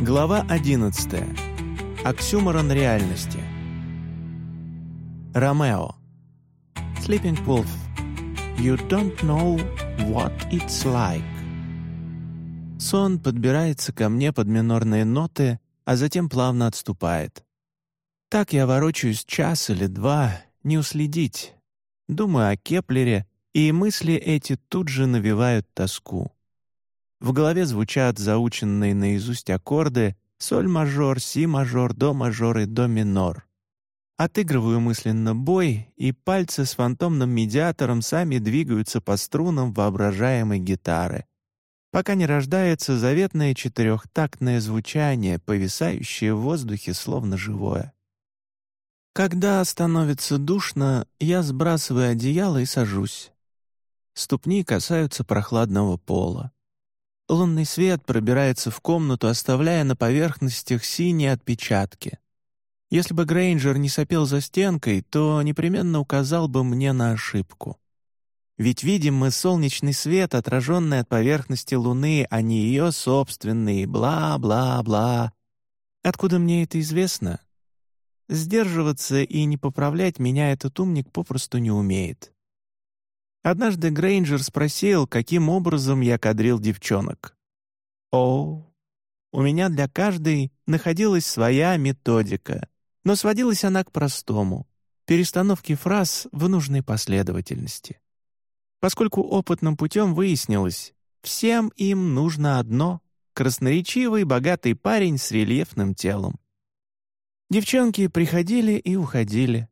Глава 11. Оксюморон реальности. Ромео. Sleeping Wolf. You don't know what it's like. Сон подбирается ко мне под минорные ноты, а затем плавно отступает. Так я ворочаюсь час или два, не уследить. Думаю о Кеплере, и мысли эти тут же навевают тоску. В голове звучат заученные наизусть аккорды соль-мажор, си-мажор, до-мажор и до-минор. Отыгрываю мысленно бой, и пальцы с фантомным медиатором сами двигаются по струнам воображаемой гитары, пока не рождается заветное четырехтактное звучание, повисающее в воздухе словно живое. Когда становится душно, я сбрасываю одеяло и сажусь. Ступни касаются прохладного пола. Лунный свет пробирается в комнату, оставляя на поверхностях синие отпечатки. Если бы Грейнджер не сопел за стенкой, то непременно указал бы мне на ошибку. Ведь видим мы солнечный свет, отраженный от поверхности Луны, а не ее собственный, бла-бла-бла. Откуда мне это известно? Сдерживаться и не поправлять меня этот умник попросту не умеет. Однажды Грейнджер спросил, каким образом я кадрил девчонок. О, у меня для каждой находилась своя методика, но сводилась она к простому — перестановке фраз в нужной последовательности. Поскольку опытным путем выяснилось, всем им нужно одно — красноречивый, богатый парень с рельефным телом. Девчонки приходили и уходили,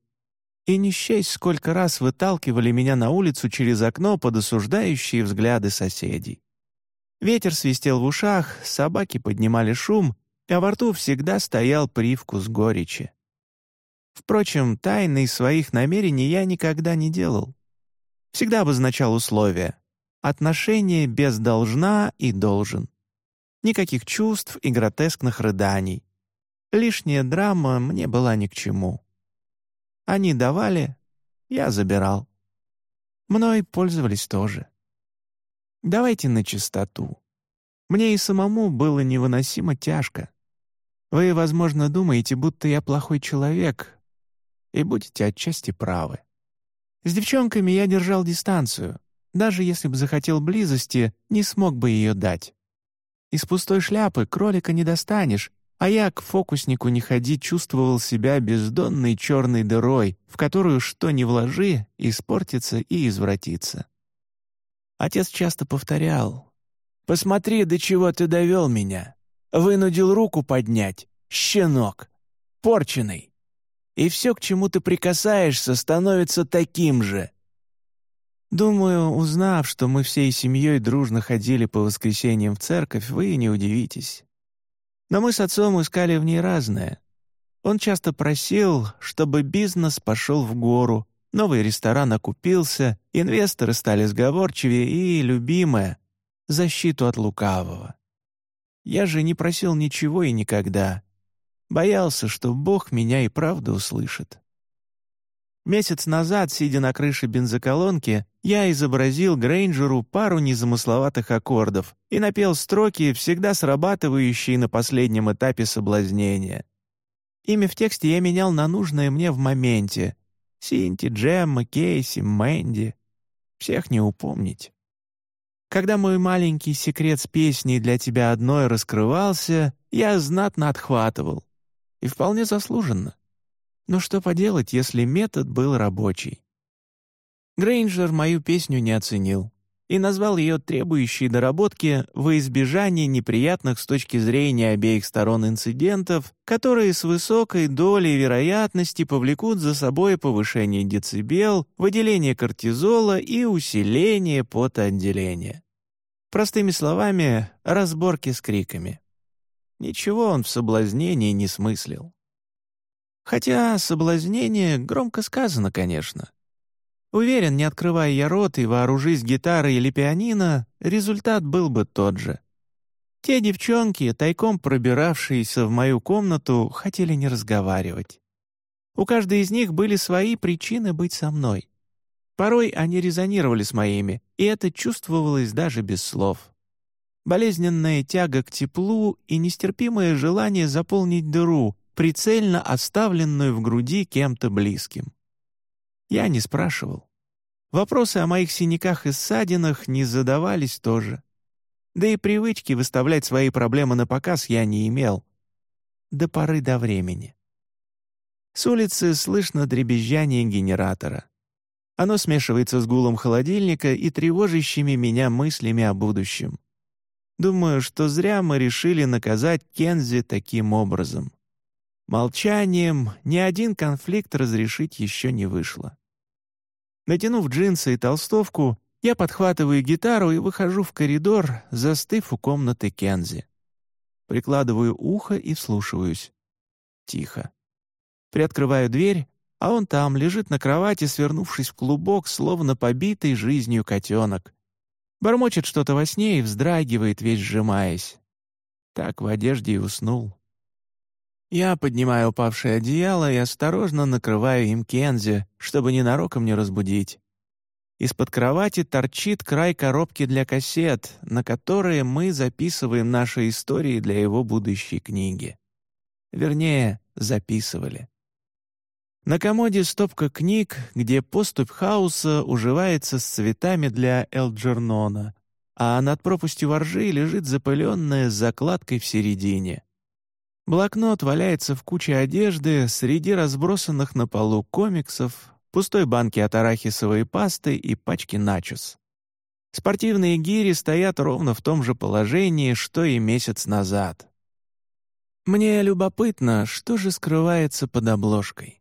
и не счесть, сколько раз выталкивали меня на улицу через окно под осуждающие взгляды соседей. Ветер свистел в ушах, собаки поднимали шум, а во рту всегда стоял привкус горечи. Впрочем, тайны своих намерений я никогда не делал. Всегда обозначал условия. Отношения без должна и должен. Никаких чувств и гротескных рыданий. Лишняя драма мне была ни к чему. Они давали, я забирал. Мной пользовались тоже. Давайте на чистоту. Мне и самому было невыносимо тяжко. Вы, возможно, думаете, будто я плохой человек, и будете отчасти правы. С девчонками я держал дистанцию. Даже если бы захотел близости, не смог бы ее дать. Из пустой шляпы кролика не достанешь, а я к фокуснику не ходи чувствовал себя бездонной черной дырой, в которую что ни вложи, испортится и извратится. Отец часто повторял, «Посмотри, до чего ты довел меня. Вынудил руку поднять. Щенок. Порченый. И все, к чему ты прикасаешься, становится таким же». Думаю, узнав, что мы всей семьей дружно ходили по воскресеньям в церковь, вы не удивитесь. Но мы с отцом искали в ней разное. Он часто просил, чтобы бизнес пошел в гору, новый ресторан окупился, инвесторы стали сговорчивее и, любимое, защиту от лукавого. Я же не просил ничего и никогда. Боялся, что Бог меня и правда услышит. Месяц назад, сидя на крыше бензоколонки, я изобразил Грейнджеру пару незамысловатых аккордов и напел строки, всегда срабатывающие на последнем этапе соблазнения. Имя в тексте я менял на нужное мне в моменте. Синти, Джемма, Кейси, Мэнди. Всех не упомнить. Когда мой маленький секрет с песней для тебя одной раскрывался, я знатно отхватывал. И вполне заслуженно. Но что поделать, если метод был рабочий? Грейнджер мою песню не оценил и назвал ее требующей доработки во избежание неприятных с точки зрения обеих сторон инцидентов, которые с высокой долей вероятности повлекут за собой повышение децибел, выделение кортизола и усиление потоотделения. Простыми словами, разборки с криками. Ничего он в соблазнении не смыслил. Хотя соблазнение громко сказано, конечно. Уверен, не открывая я рот и вооружись гитарой или пианино, результат был бы тот же. Те девчонки, тайком пробиравшиеся в мою комнату, хотели не разговаривать. У каждой из них были свои причины быть со мной. Порой они резонировали с моими, и это чувствовалось даже без слов. болезненная тяга к теплу и нестерпимое желание заполнить дыру, прицельно оставленную в груди кем-то близким. Я не спрашивал. Вопросы о моих синяках и ссадинах не задавались тоже. Да и привычки выставлять свои проблемы на показ я не имел. До поры до времени. С улицы слышно дребезжание генератора. Оно смешивается с гулом холодильника и тревожащими меня мыслями о будущем. Думаю, что зря мы решили наказать Кензи таким образом. Молчанием ни один конфликт разрешить еще не вышло. Натянув джинсы и толстовку, я подхватываю гитару и выхожу в коридор, застыв у комнаты Кензи. Прикладываю ухо и вслушиваюсь. Тихо. Приоткрываю дверь, а он там лежит на кровати, свернувшись в клубок, словно побитый жизнью котенок. Бормочет что-то во сне и вздрагивает, весь сжимаясь. Так в одежде и уснул. Я поднимаю упавшее одеяло и осторожно накрываю им Кензи, чтобы ненароком не разбудить. Из-под кровати торчит край коробки для кассет, на которые мы записываем наши истории для его будущей книги. Вернее, записывали. На комоде стопка книг, где поступь хаоса уживается с цветами для Элджернона, а над пропастью воржи лежит запыленная с закладкой в середине. Блокнот валяется в куче одежды среди разбросанных на полу комиксов, пустой банки от арахисовой пасты и пачки начос. Спортивные гири стоят ровно в том же положении, что и месяц назад. Мне любопытно, что же скрывается под обложкой.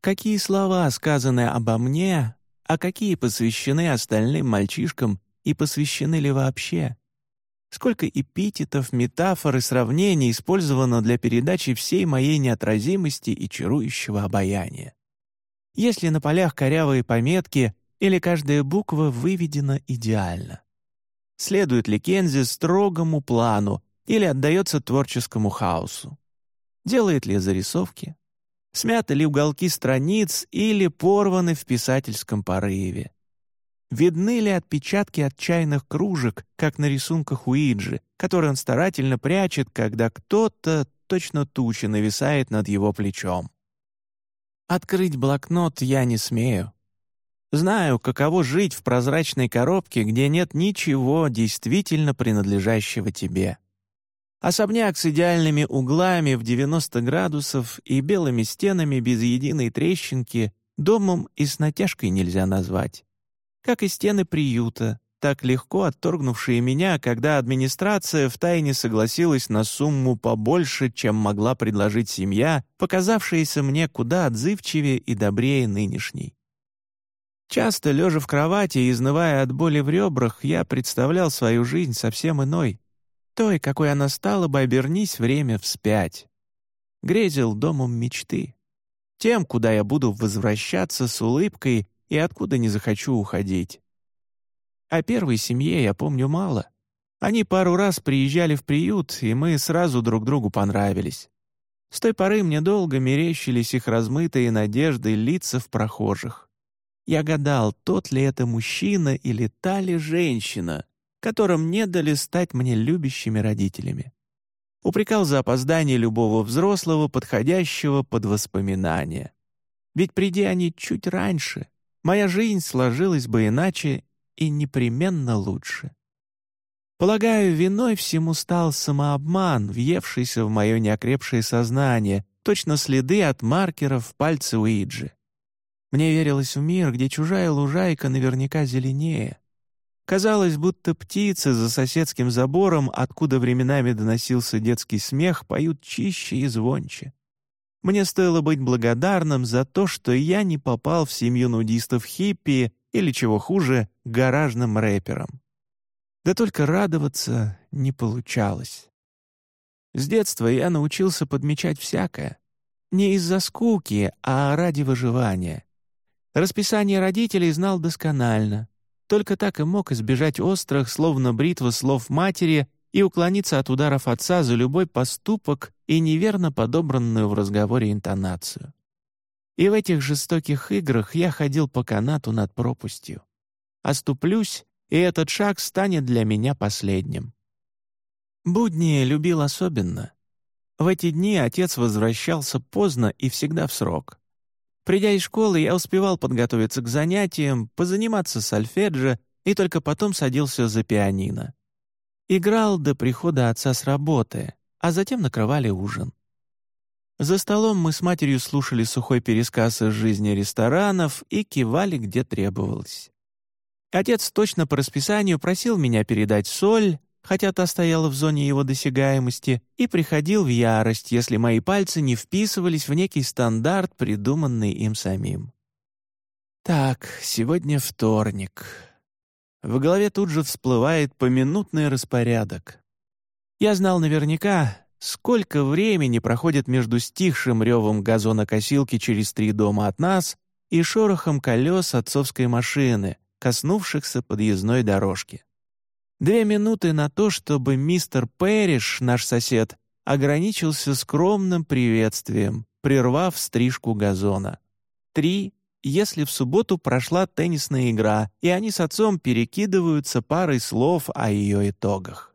Какие слова сказаны обо мне, а какие посвящены остальным мальчишкам и посвящены ли вообще? Сколько эпитетов, метафор и сравнений использовано для передачи всей моей неотразимости и чарующего обаяния. Если на полях корявые пометки или каждая буква выведена идеально? Следует ли Кензи строгому плану или отдается творческому хаосу? Делает ли зарисовки? Смяты ли уголки страниц или порваны в писательском порыве? Видны ли отпечатки от чайных кружек, как на рисунках Уиджи, которые он старательно прячет, когда кто-то, точно туча, нависает над его плечом? Открыть блокнот я не смею. Знаю, каково жить в прозрачной коробке, где нет ничего действительно принадлежащего тебе. Особняк с идеальными углами в 90 градусов и белыми стенами без единой трещинки домом и с натяжкой нельзя назвать как и стены приюта, так легко отторгнувшие меня, когда администрация втайне согласилась на сумму побольше, чем могла предложить семья, показавшаяся мне куда отзывчивее и добрее нынешней. Часто, лежа в кровати и изнывая от боли в ребрах, я представлял свою жизнь совсем иной, той, какой она стала бы, обернись время вспять. Грезил домом мечты, тем, куда я буду возвращаться с улыбкой и откуда не захочу уходить. О первой семье я помню мало. Они пару раз приезжали в приют, и мы сразу друг другу понравились. С той поры мне долго мерещились их размытые надежды лица в прохожих. Я гадал, тот ли это мужчина или та ли женщина, которым не дали стать мне любящими родителями. Упрекал за опоздание любого взрослого, подходящего под воспоминания. Ведь приди они чуть раньше, моя жизнь сложилась бы иначе и непременно лучше. Полагаю, виной всему стал самообман, въевшийся в мое неокрепшее сознание, точно следы от маркеров в пальце Уиджи. Мне верилось в мир, где чужая лужайка наверняка зеленее. Казалось, будто птицы за соседским забором, откуда временами доносился детский смех, поют чище и звонче. Мне стоило быть благодарным за то, что я не попал в семью нудистов-хиппи или, чего хуже, гаражным рэпером. Да только радоваться не получалось. С детства я научился подмечать всякое. Не из-за скуки, а ради выживания. Расписание родителей знал досконально. Только так и мог избежать острых, словно бритва слов матери, и уклониться от ударов отца за любой поступок и неверно подобранную в разговоре интонацию. И в этих жестоких играх я ходил по канату над пропастью. Оступлюсь, и этот шаг станет для меня последним. Будни любил особенно. В эти дни отец возвращался поздно и всегда в срок. Придя из школы, я успевал подготовиться к занятиям, позаниматься с альфеджио и только потом садился за пианино. Играл до прихода отца с работы, а затем накрывали ужин. За столом мы с матерью слушали сухой пересказ из жизни ресторанов и кивали, где требовалось. Отец точно по расписанию просил меня передать соль, хотя та стояла в зоне его досягаемости, и приходил в ярость, если мои пальцы не вписывались в некий стандарт, придуманный им самим. Так, сегодня вторник. В голове тут же всплывает поминутный распорядок. Я знал наверняка, сколько времени проходит между стихшим ревом газонокосилки через три дома от нас и шорохом колес отцовской машины, коснувшихся подъездной дорожки. Две минуты на то, чтобы мистер Пэриш, наш сосед, ограничился скромным приветствием, прервав стрижку газона. Три, если в субботу прошла теннисная игра, и они с отцом перекидываются парой слов о ее итогах.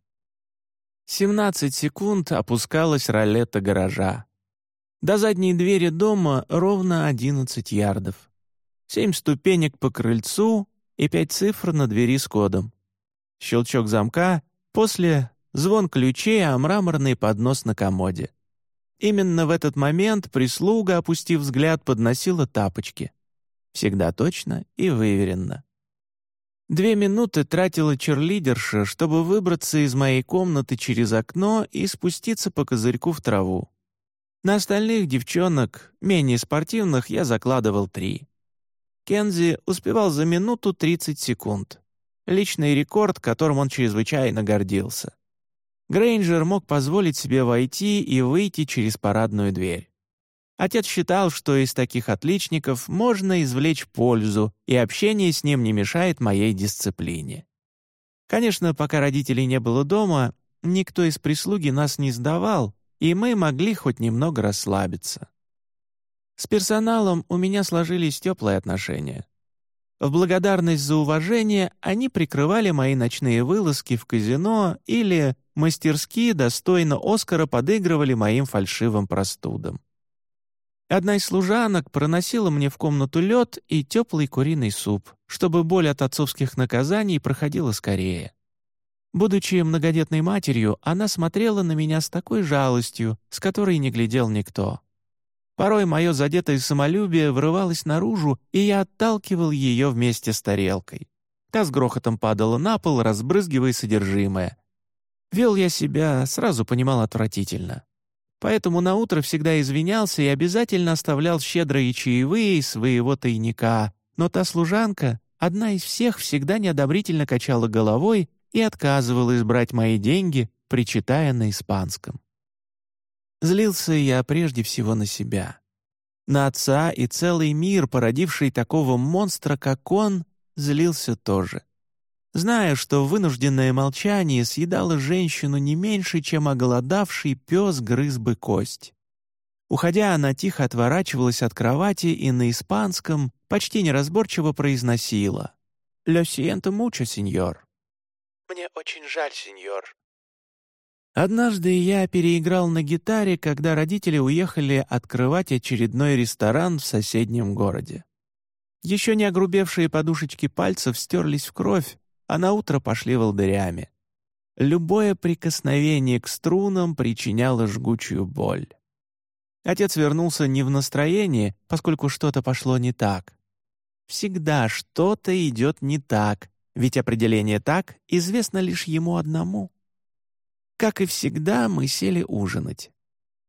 17 секунд опускалась ролета гаража. До задней двери дома ровно 11 ярдов. Семь ступенек по крыльцу и пять цифр на двери с кодом. Щелчок замка, после звон ключей, а мраморный поднос на комоде. Именно в этот момент прислуга, опустив взгляд, подносила тапочки. Всегда точно и выверенно. Две минуты тратила черлидерша, чтобы выбраться из моей комнаты через окно и спуститься по козырьку в траву. На остальных девчонок, менее спортивных, я закладывал три. Кензи успевал за минуту 30 секунд. Личный рекорд, которым он чрезвычайно гордился. Грейнджер мог позволить себе войти и выйти через парадную дверь. Отец считал, что из таких отличников можно извлечь пользу, и общение с ним не мешает моей дисциплине. Конечно, пока родителей не было дома, никто из прислуги нас не сдавал, и мы могли хоть немного расслабиться. С персоналом у меня сложились теплые отношения. В благодарность за уважение они прикрывали мои ночные вылазки в казино или мастерски достойно Оскара подыгрывали моим фальшивым простудам. Одна из служанок проносила мне в комнату лед и теплый куриный суп, чтобы боль от отцовских наказаний проходила скорее. Будучи многодетной матерью, она смотрела на меня с такой жалостью, с которой не глядел никто. Порой мое задетое самолюбие врывалось наружу, и я отталкивал ее вместе с тарелкой. Та с грохотом падала на пол, разбрызгивая содержимое. Вел я себя, сразу понимал отвратительно. Поэтому наутро всегда извинялся и обязательно оставлял щедрые чаевые из своего тайника, но та служанка, одна из всех, всегда неодобрительно качала головой и отказывалась брать мои деньги, причитая на испанском. Злился я прежде всего на себя. На отца и целый мир, породивший такого монстра, как он, злился тоже зная, что вынужденное молчание съедало женщину не меньше, чем оголодавший пес грыз бы кость. Уходя, она тихо отворачивалась от кровати и на испанском почти неразборчиво произносила «Lo siento mucho, сеньор». «Мне очень жаль, сеньор». Однажды я переиграл на гитаре, когда родители уехали открывать очередной ресторан в соседнем городе. Еще не огрубевшие подушечки пальцев стерлись в кровь, а на утро пошли волдырями. Любое прикосновение к струнам причиняло жгучую боль. Отец вернулся не в настроении, поскольку что-то пошло не так. Всегда что-то идет не так, ведь определение «так» известно лишь ему одному. Как и всегда, мы сели ужинать.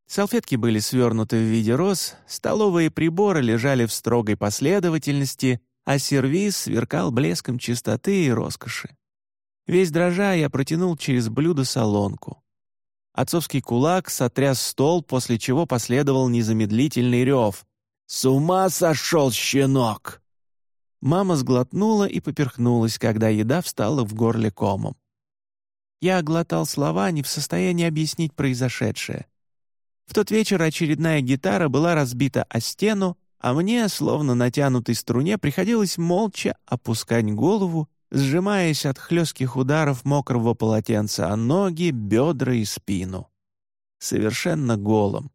Салфетки были свернуты в виде роз, столовые приборы лежали в строгой последовательности, а сервиз сверкал блеском чистоты и роскоши. Весь дрожа я протянул через блюдо солонку. Отцовский кулак сотряс стол, после чего последовал незамедлительный рев. «С ума сошел, щенок!» Мама сглотнула и поперхнулась, когда еда встала в горле комом. Я глотал слова, не в состоянии объяснить произошедшее. В тот вечер очередная гитара была разбита о стену, а мне, словно натянутой струне, приходилось молча опускать голову сжимаясь от хлестких ударов мокрого полотенца о ноги, бедра и спину. Совершенно голым.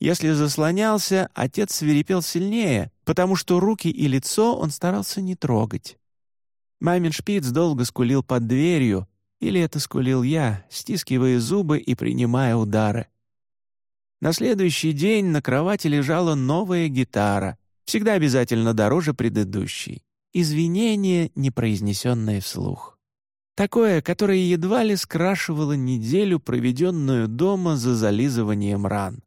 Если заслонялся, отец свирепел сильнее, потому что руки и лицо он старался не трогать. Мамин шпиц долго скулил под дверью, или это скулил я, стискивая зубы и принимая удары. На следующий день на кровати лежала новая гитара, всегда обязательно дороже предыдущей. Извинение, не произнесенное вслух. Такое, которое едва ли скрашивало неделю, проведенную дома за зализыванием ран.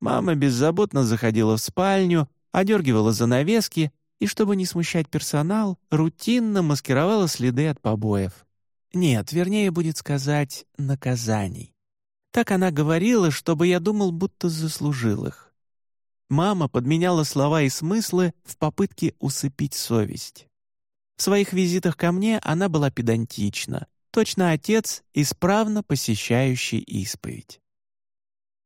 Мама беззаботно заходила в спальню, одергивала занавески и, чтобы не смущать персонал, рутинно маскировала следы от побоев. Нет, вернее будет сказать, наказаний. Так она говорила, чтобы я думал, будто заслужил их. Мама подменяла слова и смыслы в попытке усыпить совесть. В своих визитах ко мне она была педантична, точно отец, исправно посещающий исповедь.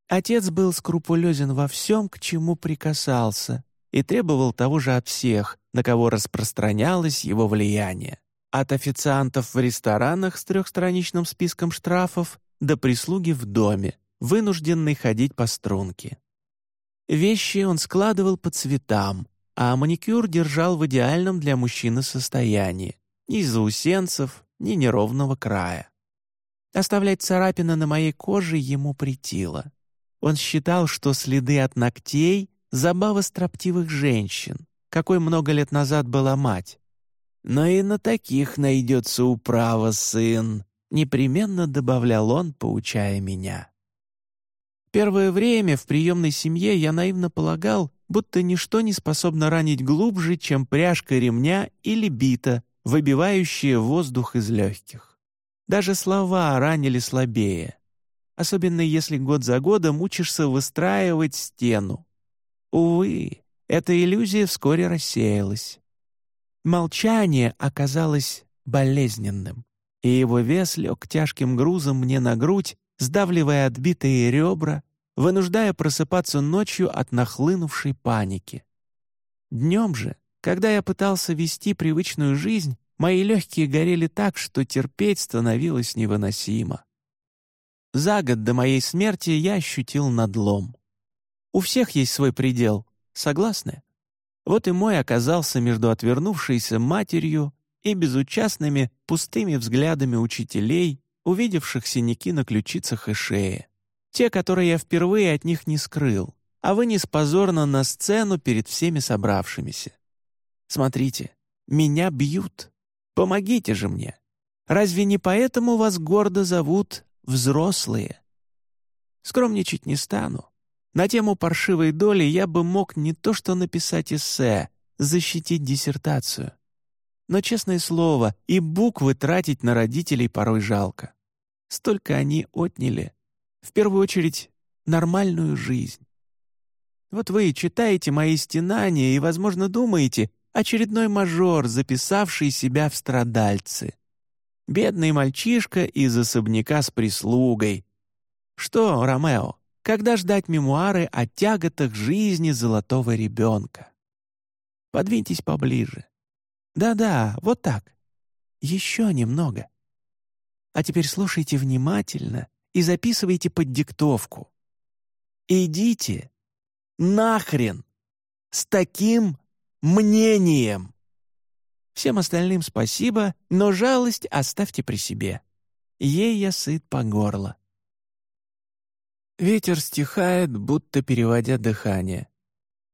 Отец был скрупулезен во всем, к чему прикасался, и требовал того же от всех, на кого распространялось его влияние. От официантов в ресторанах с трехстраничным списком штрафов до прислуги в доме, вынужденной ходить по струнке. Вещи он складывал по цветам, а маникюр держал в идеальном для мужчины состоянии, ни заусенцев, ни неровного края. Оставлять царапины на моей коже ему притило. Он считал, что следы от ногтей — забава строптивых женщин, какой много лет назад была мать. Но и на таких найдется управа, сын, непременно добавлял он, поучая меня. Первое время в приемной семье я наивно полагал, будто ничто не способно ранить глубже, чем пряжка ремня или бита, выбивающая воздух из легких. Даже слова ранили слабее особенно если год за годом учишься выстраивать стену. Увы, эта иллюзия вскоре рассеялась. Молчание оказалось болезненным, и его вес лег тяжким грузом мне на грудь, сдавливая отбитые ребра, вынуждая просыпаться ночью от нахлынувшей паники. Днем же, когда я пытался вести привычную жизнь, мои легкие горели так, что терпеть становилось невыносимо. За год до моей смерти я ощутил надлом. У всех есть свой предел, согласны? Вот и мой оказался между отвернувшейся матерью и безучастными, пустыми взглядами учителей, увидевших синяки на ключицах и шее. Те, которые я впервые от них не скрыл, а вынес позорно на сцену перед всеми собравшимися. Смотрите, меня бьют. Помогите же мне. Разве не поэтому вас гордо зовут взрослые. Скромничать не стану. На тему паршивой доли я бы мог не то что написать эссе, защитить диссертацию. Но, честное слово, и буквы тратить на родителей порой жалко. Столько они отняли. В первую очередь, нормальную жизнь. Вот вы читаете мои стенания и, возможно, думаете, очередной мажор, записавший себя в страдальцы. Бедный мальчишка из особняка с прислугой. Что, Ромео, когда ждать мемуары о тяготах жизни золотого ребенка? Подвиньтесь поближе. Да-да, вот так. Еще немного. А теперь слушайте внимательно и записывайте под диктовку. Идите нахрен с таким мнением. Всем остальным спасибо, но жалость оставьте при себе. Ей я сыт по горло. Ветер стихает, будто переводя дыхание.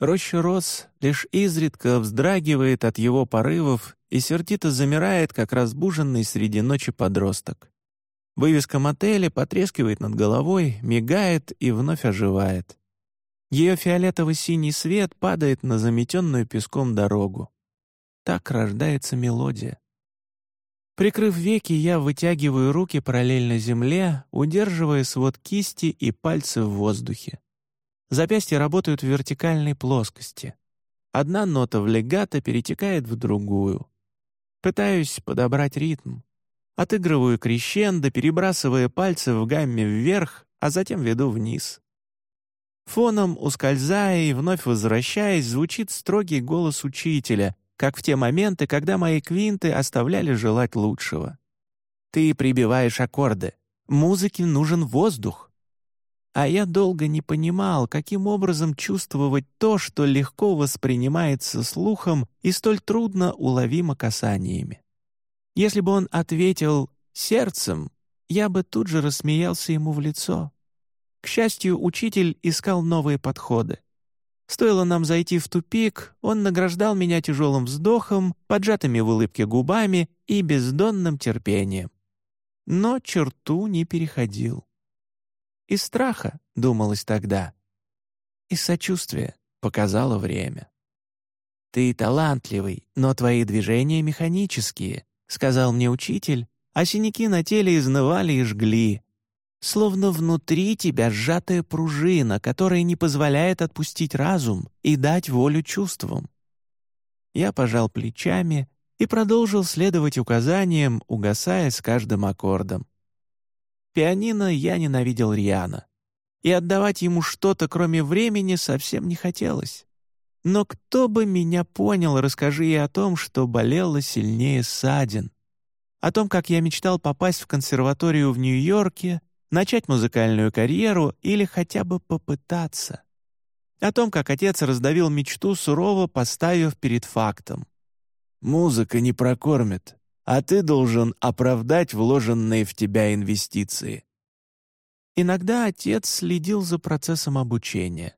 Роща роз лишь изредка вздрагивает от его порывов и сердито замирает, как разбуженный среди ночи подросток. Вывеска мотеля потрескивает над головой, мигает и вновь оживает. Ее фиолетово-синий свет падает на заметенную песком дорогу. Так рождается мелодия. Прикрыв веки, я вытягиваю руки параллельно земле, удерживая свод кисти и пальцы в воздухе. Запястья работают в вертикальной плоскости. Одна нота в легато перетекает в другую. Пытаюсь подобрать ритм. Отыгрываю крещендо, перебрасывая пальцы в гамме вверх, а затем веду вниз. Фоном, ускользая и вновь возвращаясь, звучит строгий голос учителя, как в те моменты, когда мои квинты оставляли желать лучшего. Ты прибиваешь аккорды. Музыке нужен воздух. А я долго не понимал, каким образом чувствовать то, что легко воспринимается слухом и столь трудно уловимо касаниями. Если бы он ответил «сердцем», я бы тут же рассмеялся ему в лицо. К счастью, учитель искал новые подходы. Стоило нам зайти в тупик, он награждал меня тяжелым вздохом, поджатыми в улыбке губами и бездонным терпением. Но черту не переходил. Из страха, думалось тогда. Из сочувствия, показало время. «Ты талантливый, но твои движения механические», — сказал мне учитель, а синяки на теле изнывали и жгли. Словно внутри тебя сжатая пружина, которая не позволяет отпустить разум и дать волю чувствам. Я пожал плечами и продолжил следовать указаниям, угасая с каждым аккордом. Пианино я ненавидел рьяно. И отдавать ему что-то, кроме времени, совсем не хотелось. Но кто бы меня понял, расскажи я о том, что болело сильнее ссадин. О том, как я мечтал попасть в консерваторию в Нью-Йорке, начать музыкальную карьеру или хотя бы попытаться. О том, как отец раздавил мечту, сурово поставив перед фактом. «Музыка не прокормит а ты должен оправдать вложенные в тебя инвестиции. Иногда отец следил за процессом обучения.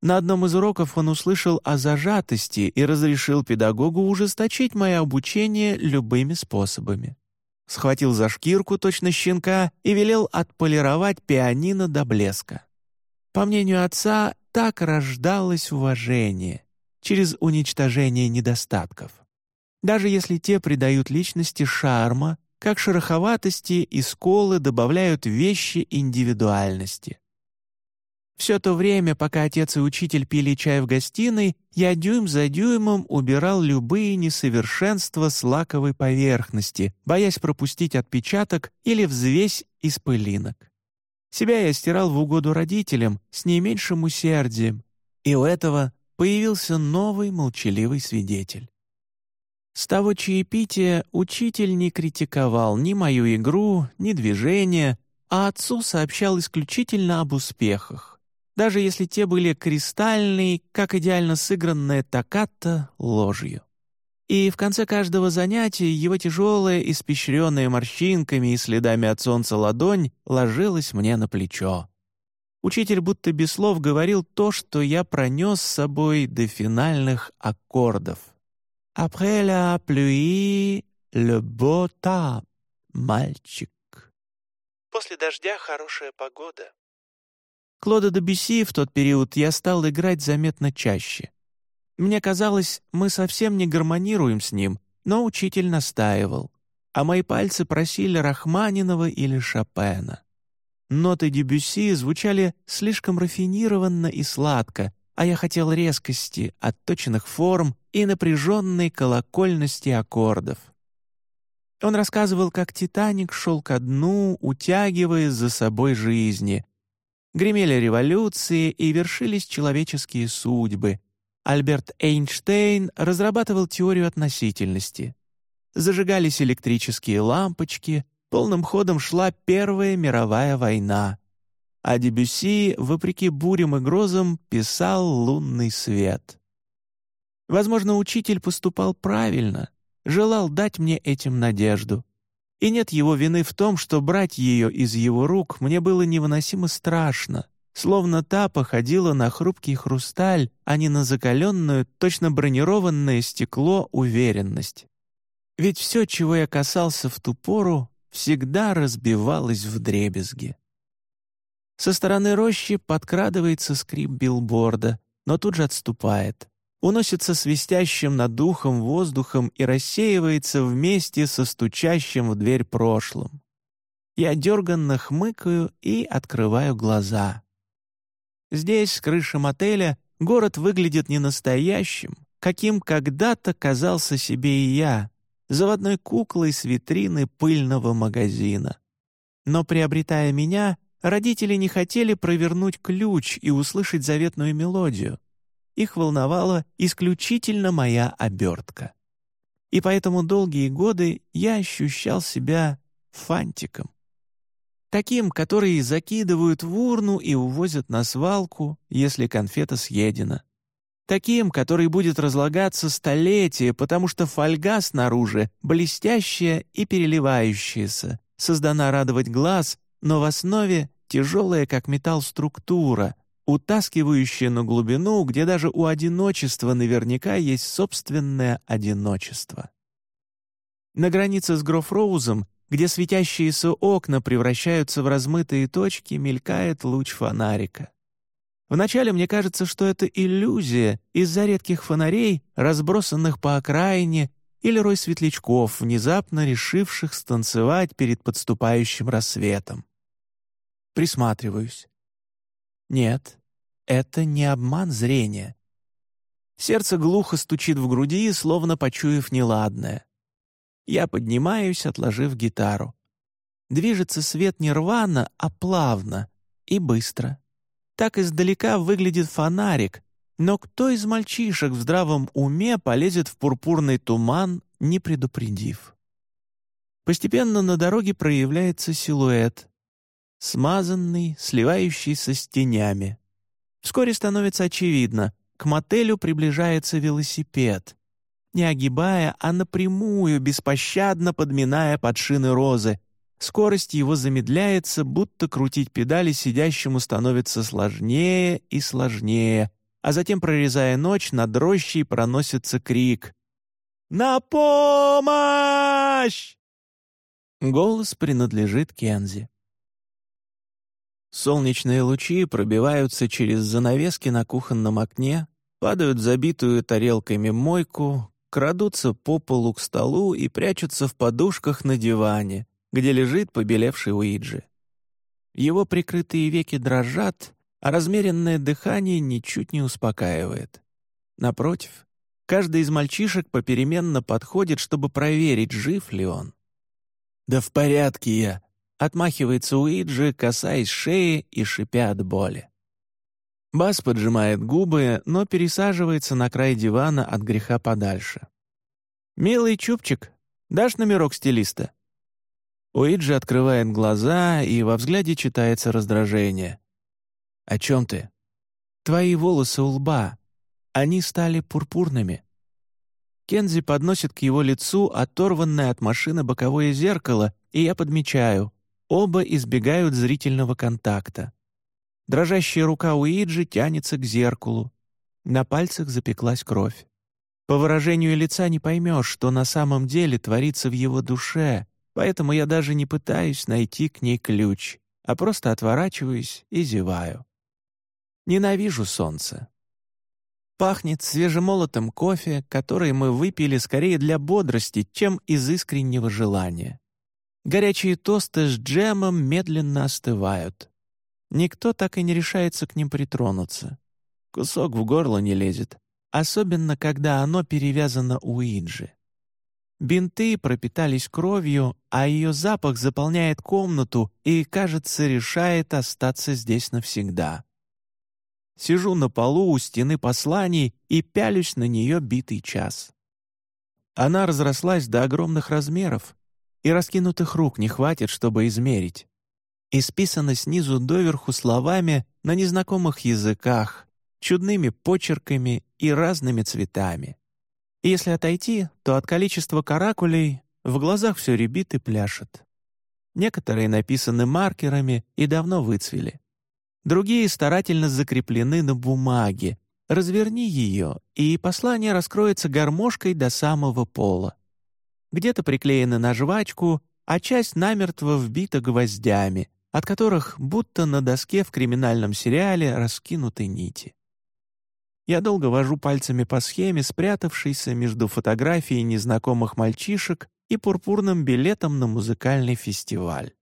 На одном из уроков он услышал о зажатости и разрешил педагогу ужесточить мое обучение любыми способами. Схватил за шкирку точно щенка и велел отполировать пианино до блеска. По мнению отца, так рождалось уважение через уничтожение недостатков даже если те придают личности шарма, как шероховатости и сколы добавляют вещи индивидуальности. Все то время, пока отец и учитель пили чай в гостиной, я дюйм за дюймом убирал любые несовершенства с лаковой поверхности, боясь пропустить отпечаток или взвесь из пылинок. Себя я стирал в угоду родителям с не меньшим усердием, и у этого появился новый молчаливый свидетель. С того чаепития учитель не критиковал ни мою игру, ни движение, а отцу сообщал исключительно об успехах, даже если те были кристальные, как идеально сыгранная токката, ложью. И в конце каждого занятия его тяжелая, испещренная морщинками и следами от солнца ладонь ложилась мне на плечо. Учитель будто без слов говорил то, что я пронес с собой до финальных аккордов. Après la pluie, le beau temps, мальчик. После дождя хорошая погода. Клода Дебюсси в тот период я стал играть заметно чаще. Мне казалось, мы совсем не гармонируем с ним, но учитель настаивал, а мои пальцы просили Рахманинова или Шопена. Ноты Дебюсси звучали слишком рафинированно и сладко, а я хотел резкости, отточенных форм и напряженной колокольности аккордов. Он рассказывал, как «Титаник» шел ко дну, утягивая за собой жизни. Гремели революции и вершились человеческие судьбы. Альберт Эйнштейн разрабатывал теорию относительности. Зажигались электрические лампочки, полным ходом шла Первая мировая война а Дебюсси, вопреки бурям и грозам, писал «Лунный свет». Возможно, учитель поступал правильно, желал дать мне этим надежду. И нет его вины в том, что брать ее из его рук мне было невыносимо страшно, словно та походила на хрупкий хрусталь, а не на закаленную, точно бронированное стекло уверенность. Ведь все, чего я касался в ту пору, всегда разбивалось в дребезги. Со стороны рощи подкрадывается скрип билборда, но тут же отступает. Уносится свистящим над духом воздухом и рассеивается вместе со стучащим в дверь прошлым. Я дерганно хмыкаю и открываю глаза. Здесь, с крыши мотеля, город выглядит не настоящим, каким когда-то казался себе и я, заводной куклой с витрины пыльного магазина. Но приобретая меня, Родители не хотели провернуть ключ и услышать заветную мелодию. их волновала исключительно моя обертка. И поэтому долгие годы я ощущал себя фантиком. Таким, который закидывают в урну и увозят на свалку, если конфета съедена. Таким, который будет разлагаться столетия, потому что фольга снаружи блестящая и переливающаяся, создана радовать глаз, но в основе тяжелая, как металл, структура, утаскивающая на глубину, где даже у одиночества наверняка есть собственное одиночество. На границе с Грофроузом где светящиеся окна превращаются в размытые точки, мелькает луч фонарика. Вначале мне кажется, что это иллюзия из-за редких фонарей, разбросанных по окраине, или рой светлячков, внезапно решивших станцевать перед подступающим рассветом. Присматриваюсь. Нет, это не обман зрения. Сердце глухо стучит в груди, словно почуяв неладное. Я поднимаюсь, отложив гитару. Движется свет не рвано, а плавно и быстро. Так издалека выглядит фонарик, но кто из мальчишек в здравом уме полезет в пурпурный туман, не предупредив? Постепенно на дороге проявляется силуэт, смазанный, сливающийся с тенями. Вскоре становится очевидно, к мотелю приближается велосипед не огибая, а напрямую, беспощадно подминая под шины розы. Скорость его замедляется, будто крутить педали сидящему становится сложнее и сложнее, а затем, прорезая ночь, над рощей проносится крик «На помощь!» Голос принадлежит Кензи. Солнечные лучи пробиваются через занавески на кухонном окне, падают забитую тарелками мойку, крадутся по полу к столу и прячутся в подушках на диване, где лежит побелевший Уиджи. Его прикрытые веки дрожат, а размеренное дыхание ничуть не успокаивает. Напротив, каждый из мальчишек попеременно подходит, чтобы проверить, жив ли он. «Да в порядке я», — отмахивается Уиджи, касаясь шеи и шипя от боли. Бас поджимает губы, но пересаживается на край дивана от греха подальше. «Милый чупчик, дашь номерок стилиста?» Уиджи открывает глаза, и во взгляде читается раздражение. «О чем ты?» «Твои волосы у лба. Они стали пурпурными». Кензи подносит к его лицу оторванное от машины боковое зеркало, и я подмечаю, оба избегают зрительного контакта. Дрожащая рука Уиджи тянется к зеркалу. На пальцах запеклась кровь. По выражению лица не поймешь, что на самом деле творится в его душе, поэтому я даже не пытаюсь найти к ней ключ, а просто отворачиваюсь и зеваю. Ненавижу солнце. Пахнет свежемолотым кофе, который мы выпили скорее для бодрости, чем из искреннего желания. Горячие тосты с джемом медленно остывают. Никто так и не решается к ним притронуться. Кусок в горло не лезет, особенно когда оно перевязано Уиджи. Бинты пропитались кровью, а ее запах заполняет комнату и, кажется, решает остаться здесь навсегда. Сижу на полу у стены посланий и пялюсь на нее битый час. Она разрослась до огромных размеров, и раскинутых рук не хватит, чтобы измерить исписано снизу доверху словами на незнакомых языках, чудными почерками и разными цветами. И если отойти, то от количества каракулей в глазах все рябит и пляшет. Некоторые написаны маркерами и давно выцвели. Другие старательно закреплены на бумаге. Разверни ее, и послание раскроется гармошкой до самого пола. Где-то приклеены на жвачку, а часть намертво вбита гвоздями, от которых будто на доске в криминальном сериале раскинуты нити. Я долго вожу пальцами по схеме, спрятавшейся между фотографией незнакомых мальчишек и пурпурным билетом на музыкальный фестиваль.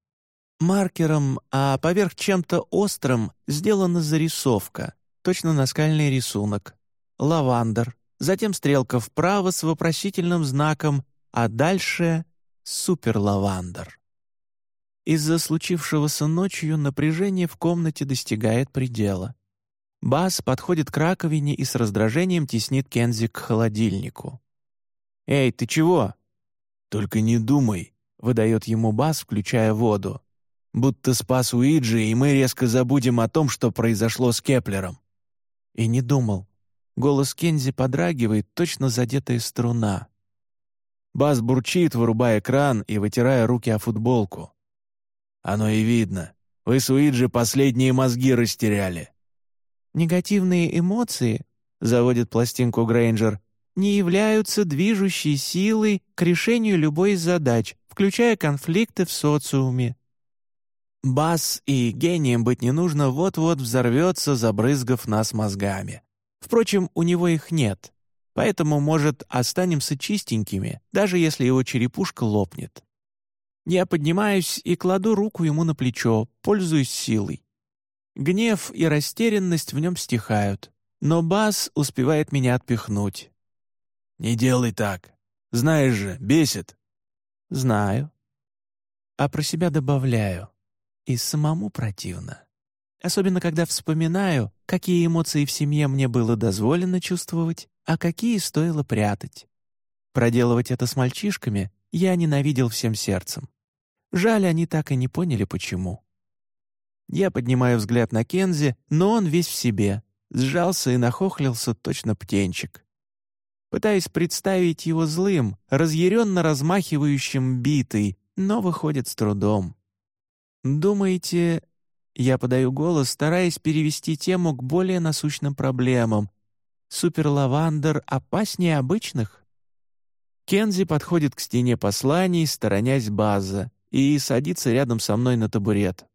Маркером, а поверх чем-то острым сделана зарисовка, точно наскальный рисунок. Лавандер, затем стрелка вправо с вопросительным знаком, а дальше — суперлавандер. Из-за случившегося ночью напряжение в комнате достигает предела. Бас подходит к раковине и с раздражением теснит Кензи к холодильнику. «Эй, ты чего?» «Только не думай», — выдает ему Бас, включая воду. «Будто спас Уиджи, и мы резко забудем о том, что произошло с Кеплером». И не думал. Голос Кензи подрагивает, точно задетая струна. Бас бурчит, вырубая кран и вытирая руки о футболку. «Оно и видно. Вы с Уиджи последние мозги растеряли». «Негативные эмоции», — заводит пластинку Грейнджер, «не являются движущей силой к решению любой из задач, включая конфликты в социуме». Бас и гением быть не нужно вот-вот взорвется, забрызгав нас мозгами. Впрочем, у него их нет, поэтому, может, останемся чистенькими, даже если его черепушка лопнет. Я поднимаюсь и кладу руку ему на плечо, пользуясь силой. Гнев и растерянность в нем стихают, но Бас успевает меня отпихнуть. «Не делай так. Знаешь же, бесит». «Знаю». А про себя добавляю. И самому противно. Особенно, когда вспоминаю, какие эмоции в семье мне было дозволено чувствовать, а какие стоило прятать. Проделывать это с мальчишками я ненавидел всем сердцем. Жаль, они так и не поняли, почему. Я поднимаю взгляд на Кензи, но он весь в себе, сжался и нахохлился точно птенчик. Пытаюсь представить его злым, разъяренно размахивающим битой, но выходит с трудом. «Думаете, я подаю голос, стараясь перевести тему к более насущным проблемам. Суперлавандер опаснее обычных? Кензи подходит к стене посланий, сторонясь база, и садится рядом со мной на табурет.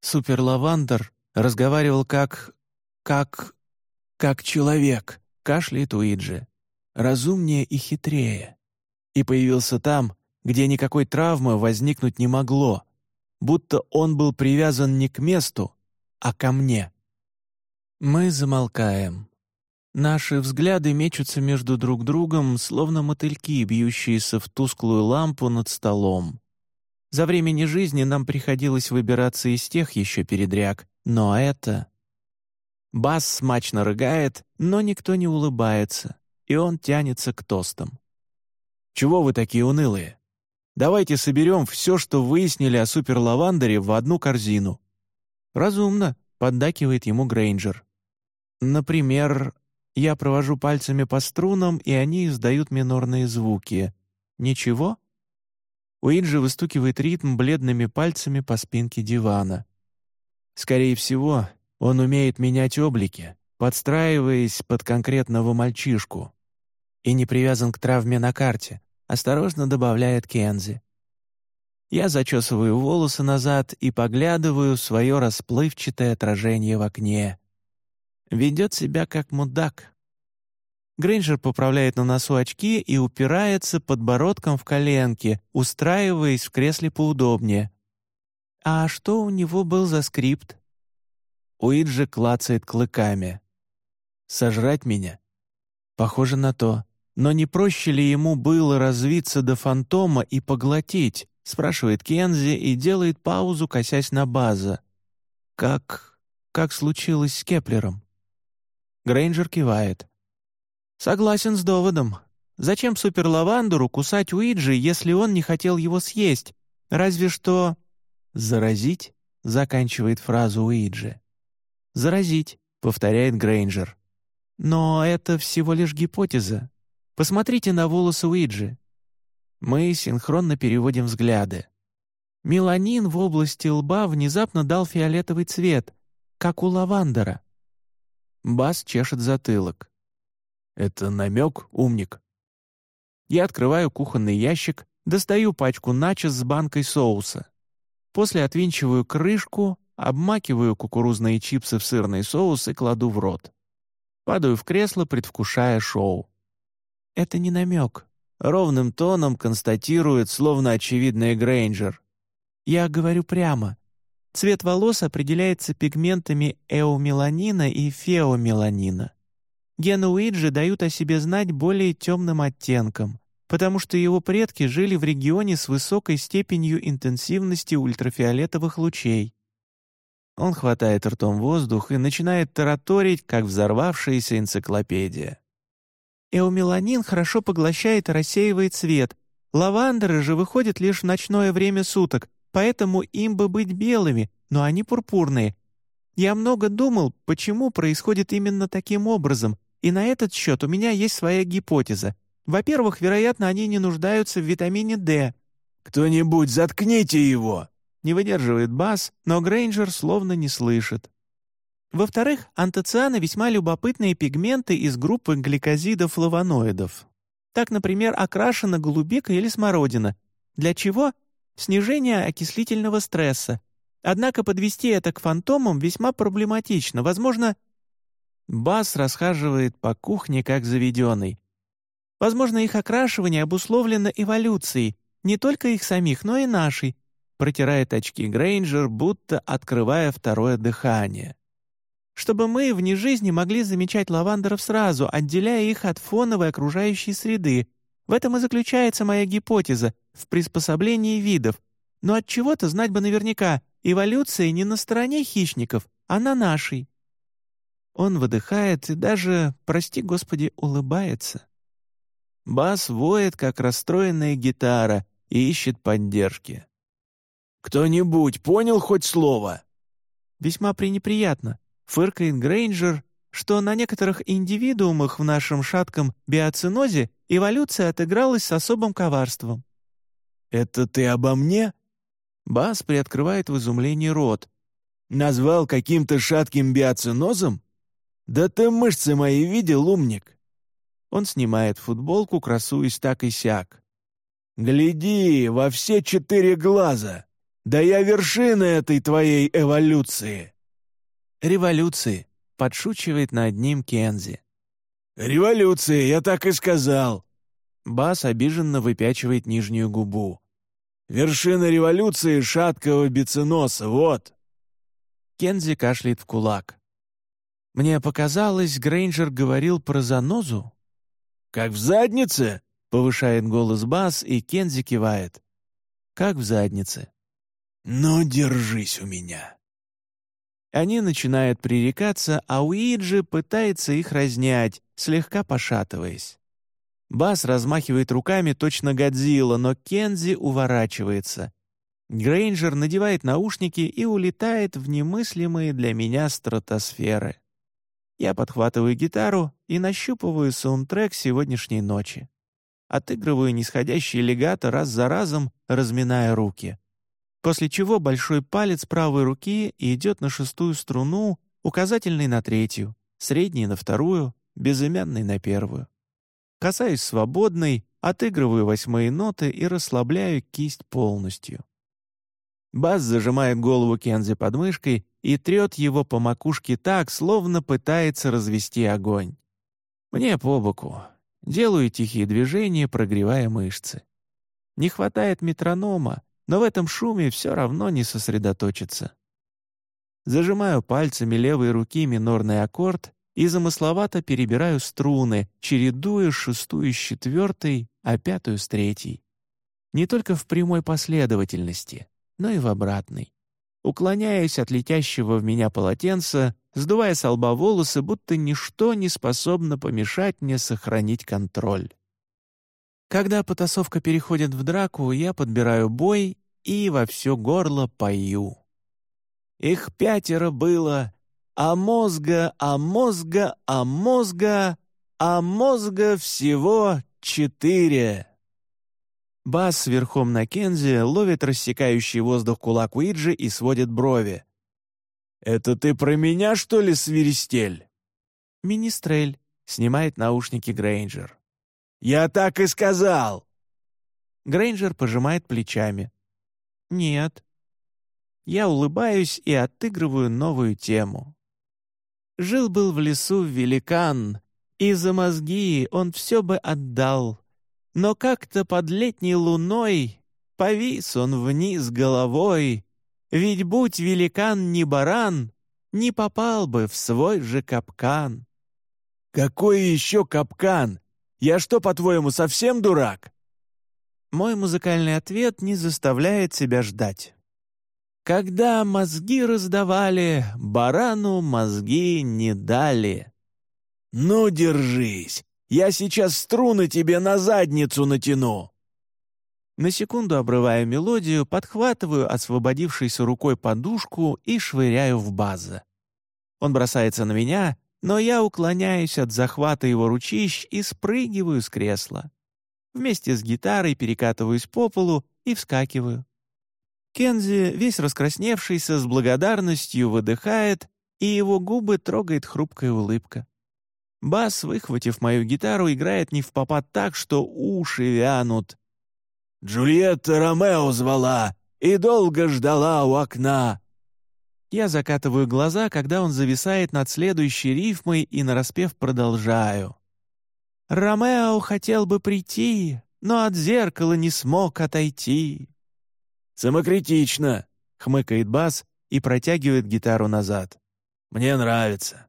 Суперлавандер разговаривал как... как... как человек, кашляет Уиджи. Разумнее и хитрее. И появился там, где никакой травмы возникнуть не могло, будто он был привязан не к месту, а ко мне. Мы замолкаем. Наши взгляды мечутся между друг другом, словно мотыльки, бьющиеся в тусклую лампу над столом. За времени жизни нам приходилось выбираться из тех еще передряг, но это... Бас смачно рыгает, но никто не улыбается, и он тянется к тостам. «Чего вы такие унылые?» Давайте соберем все, что выяснили о суперлавандере, в одну корзину». «Разумно», — поддакивает ему Грейнджер. «Например, я провожу пальцами по струнам, и они издают минорные звуки. Ничего?» Уиджи выстукивает ритм бледными пальцами по спинке дивана. «Скорее всего, он умеет менять облики, подстраиваясь под конкретного мальчишку, и не привязан к травме на карте. — осторожно добавляет Кензи. Я зачесываю волосы назад и поглядываю в свое расплывчатое отражение в окне. Ведет себя как мудак. Грейнджер поправляет на носу очки и упирается подбородком в коленки, устраиваясь в кресле поудобнее. «А что у него был за скрипт?» Уиджи клацает клыками. «Сожрать меня?» «Похоже на то. Но не проще ли ему было развиться до фантома и поглотить? спрашивает Кензи и делает паузу, косясь на база. Как... как случилось с Кеплером? Грейнджер кивает. Согласен с доводом. Зачем суперлавандуру кусать Уиджи, если он не хотел его съесть? Разве что... «Заразить?» — заканчивает фразу Уиджи. «Заразить», — повторяет Грейнджер. «Но это всего лишь гипотеза. Посмотрите на волосы Уиджи. Мы синхронно переводим взгляды. Меланин в области лба внезапно дал фиолетовый цвет, как у лавандера. Бас чешет затылок. «Это намек, умник?» Я открываю кухонный ящик, достаю пачку начос с банкой соуса. После отвинчиваю крышку, обмакиваю кукурузные чипсы в сырный соус и кладу в рот. Падаю в кресло, предвкушая шоу. «Это не намек», — ровным тоном констатирует, словно очевидный Грейнджер. «Я говорю прямо. Цвет волос определяется пигментами эомеланина и феомеланина. Гены Уиджи дают о себе знать более темным оттенком, потому что его предки жили в регионе с высокой степенью интенсивности ультрафиолетовых лучей. Он хватает ртом воздух и начинает тараторить, как взорвавшаяся энциклопедия. Эомеланин хорошо поглощает и рассеивает свет. Лавандеры же выходят лишь в ночное время суток, поэтому им бы быть белыми, но они пурпурные. Я много думал, почему происходит именно таким образом, и на этот счет у меня есть своя гипотеза. Во-первых, вероятно, они не нуждаются в витамине D. «Кто-нибудь, заткните его!» Не выдерживает бас, но Грейнджер словно не слышит. Во-вторых, антоцианы весьма любопытные пигменты из группы гликозидов-флавоноидов. Так, например, окрашена голубика или смородина. Для чего? Снижение окислительного стресса. Однако подвести это к фантомам весьма проблематично. Возможно, Бас расхаживает по кухне как заведенный. Возможно, их окрашивание обусловлено эволюцией, не только их самих, но и нашей, протирает очки Грейнджер, будто открывая второе дыхание. Чтобы мы вне жизни могли замечать лавандеров сразу, отделяя их от фоновой окружающей среды. В этом и заключается моя гипотеза в приспособлении видов. Но от чего-то знать бы наверняка, эволюция не на стороне хищников, а на нашей. Он выдыхает и даже, прости господи, улыбается. Бас воет, как расстроенная гитара, и ищет поддержки. «Кто-нибудь понял хоть слово?» «Весьма пренеприятно», — фыркает Грейнджер, что на некоторых индивидуумах в нашем шатком биоцинозе эволюция отыгралась с особым коварством. «Это ты обо мне?» Бас приоткрывает в изумлении рот. «Назвал каким-то шатким биоцинозом? Да ты мышцы мои видел, умник!» Он снимает футболку, красуясь так и сяк. «Гляди, во все четыре глаза! Да я вершина этой твоей эволюции!» «Революции», — подшучивает над ним Кензи. «Революция, я так и сказал!» Бас обиженно выпячивает нижнюю губу. «Вершина революции шаткого биценоса, вот!» Кензи кашляет в кулак. «Мне показалось, Грейнджер говорил про занозу?» «Как в заднице?» — повышает голос Бас, и Кензи кивает. «Как в заднице?» «Ну, держись у меня!» Они начинают пререкаться, а Уиджи пытается их разнять, слегка пошатываясь. Бас размахивает руками точно Годзилла, но Кензи уворачивается. Грейнджер надевает наушники и улетает в немыслимые для меня стратосферы. Я подхватываю гитару и нащупываю саундтрек сегодняшней ночи. Отыгрываю нисходящий легато раз за разом, разминая руки после чего большой палец правой руки идет на шестую струну, указательный на третью, средний на вторую, безымянный на первую. Касаюсь свободной, отыгрываю восьмые ноты и расслабляю кисть полностью. Бас зажимает голову Кензи под мышкой и трет его по макушке так, словно пытается развести огонь. Мне по боку. Делаю тихие движения, прогревая мышцы. Не хватает метронома, но в этом шуме все равно не сосредоточиться. Зажимаю пальцами левой руки минорный аккорд и замысловато перебираю струны, чередуя шестую с четвертой, а пятую с третьей. Не только в прямой последовательности, но и в обратной. Уклоняясь от летящего в меня полотенца, сдувая с лба волосы, будто ничто не способно помешать мне сохранить контроль. Когда потасовка переходит в драку, я подбираю бой и во все горло пою. Их пятеро было, а мозга, а мозга, а мозга, а мозга всего четыре. Бас верхом на Кензи ловит рассекающий воздух кулак Уиджи и сводит брови. «Это ты про меня, что ли, свиристель?» «Министрель», — снимает наушники Грейнджер. «Я так и сказал!» Грейнджер пожимает плечами. «Нет». Я улыбаюсь и отыгрываю новую тему. Жил-был в лесу великан, и за мозги он все бы отдал. Но как-то под летней луной повис он вниз головой, ведь будь великан не баран, не попал бы в свой же капкан. «Какой еще капкан? Я что, по-твоему, совсем дурак?» Мой музыкальный ответ не заставляет себя ждать. Когда мозги раздавали, барану мозги не дали. «Ну, держись! Я сейчас струны тебе на задницу натяну!» На секунду обрываю мелодию, подхватываю освободившейся рукой подушку и швыряю в база. Он бросается на меня, но я уклоняюсь от захвата его ручищ и спрыгиваю с кресла. Вместе с гитарой перекатываюсь по полу и вскакиваю. Кензи, весь раскрасневшийся, с благодарностью выдыхает, и его губы трогает хрупкая улыбка. Бас, выхватив мою гитару, играет не в попад так, что уши вянут. «Джульетта Ромео звала и долго ждала у окна», я закатываю глаза, когда он зависает над следующей рифмой и нараспев продолжаю. «Ромео хотел бы прийти, но от зеркала не смог отойти». «Самокритично», — хмыкает бас и протягивает гитару назад. «Мне нравится».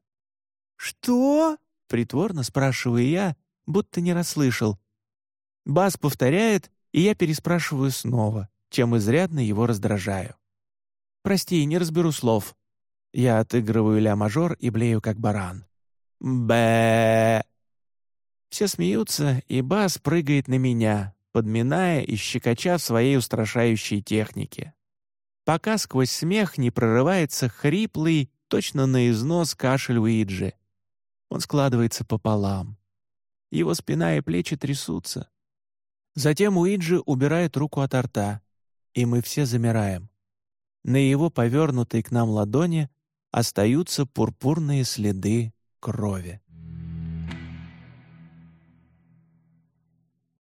«Что?» — притворно спрашиваю я, будто не расслышал. Бас повторяет, и я переспрашиваю снова, чем изрядно его раздражаю. Прости, не разберу слов. Я отыгрываю ля-мажор и блею, как баран. Б. Все смеются, и бас прыгает на меня, подминая и щекоча в своей устрашающей технике. Пока сквозь смех не прорывается хриплый, точно на износ кашель Уиджи. Он складывается пополам. Его спина и плечи трясутся. Затем Уиджи убирает руку от рта, и мы все замираем. На его повернутой к нам ладони остаются пурпурные следы крови.